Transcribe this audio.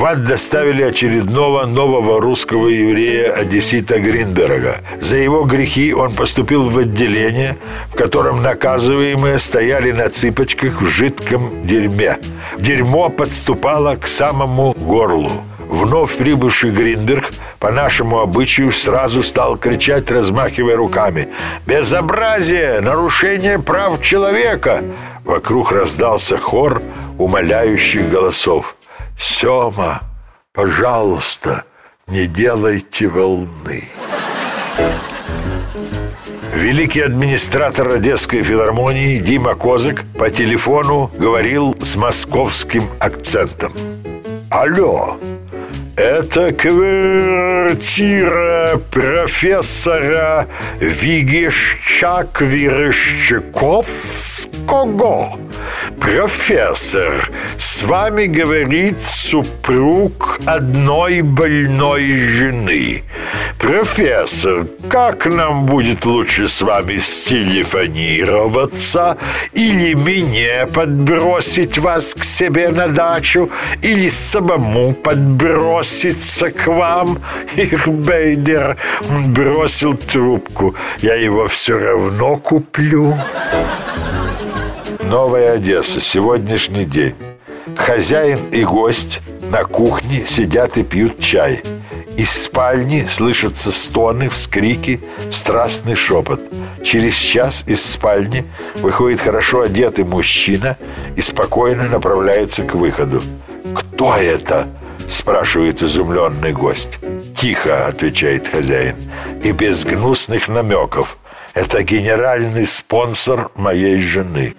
В ад доставили очередного нового русского еврея Одессита Гринберга. За его грехи он поступил в отделение, в котором наказываемые стояли на цыпочках в жидком дерьме. Дерьмо подступало к самому горлу. Вновь прибывший Гринберг по нашему обычаю сразу стал кричать, размахивая руками «Безобразие! Нарушение прав человека!» Вокруг раздался хор умоляющих голосов «Сема, пожалуйста, не делайте волны!» Великий администратор Одесской филармонии Дима Козык по телефону говорил с московским акцентом. «Алло, это квартира профессора Вигищак-Верещаковского. Профессор, с вами говорит супруг одной больной жены. Профессор, как нам будет лучше с вами стелефонироваться или мне подбросить вас к себе на дачу или самому подброситься к вам? Их Бейдер бросил трубку. Я его все равно куплю. Новая Одесса, сегодняшний день. Хозяин и гость на кухне сидят и пьют чай. Из спальни слышатся стоны, вскрики, страстный шепот. Через час из спальни выходит хорошо одетый мужчина и спокойно направляется к выходу. «Кто это?» – спрашивает изумленный гость. «Тихо», – отвечает хозяин, – «и без гнусных намеков. Это генеральный спонсор моей жены».